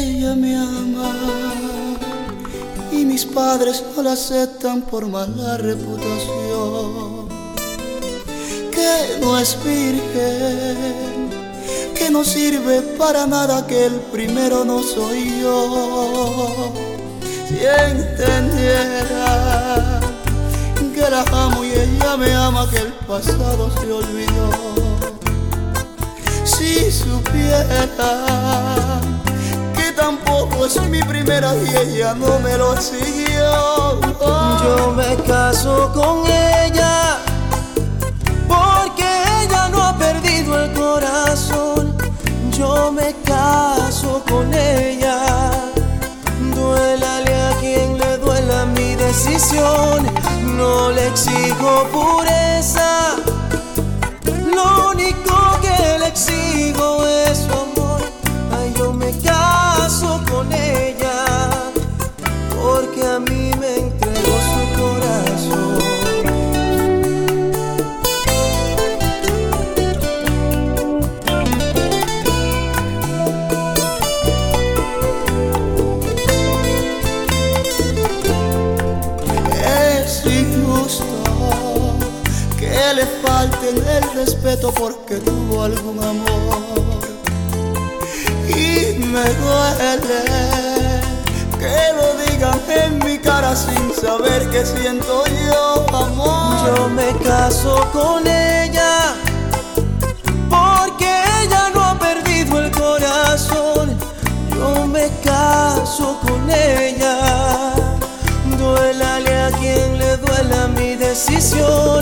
ella me ama y mis padres no la aceptan por mala reputación. Que no es virgen, que no sirve para nada, que el primero no soy yo. Si entendiera que la amo y ella me ama, que el pasado se olvidó. Si supiera tampoco es mi primera y ella no me lo siguió. Yo me caso con ella porque ella no ha perdido el corazón. Yo me caso con ella. Duélale a quien le duela mi decisión. No le exijo pureza. Lo le falten el respeto porque tuvo algún amor y me duele que lo digan en mi cara sin saber que siento yo amor. Yo me caso con ella porque ella no ha perdido el corazón. Yo me caso con ella. Duélale a quien le duela mi decisión.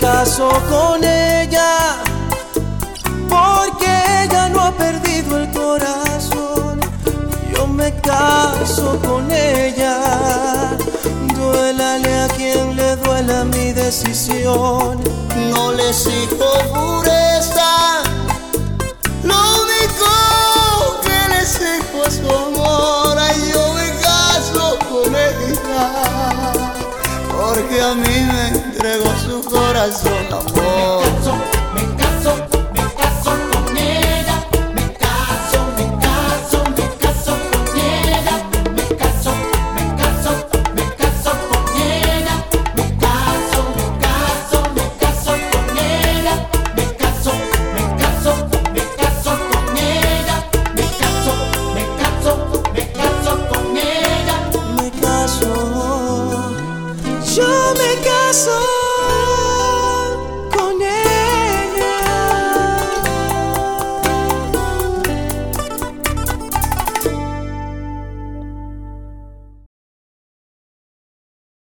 caso con ella, porque ella no ha perdido el corazón. Yo me caso con ella, duélale a quien le duela mi decisión. No le sigo pureza, lo único que le sigo es su amor. Ay, yo me caso con ella, porque a mí me entregó su corazón, amor. Me caso, me caso, con ella. Me caso, me caso, me caso con ella. Me caso, me caso, me caso con ella. Me caso, me caso, me caso con ella. Me caso, me caso, me caso con ella. Me caso, me caso, me caso con ella. Me caso, yo me caso.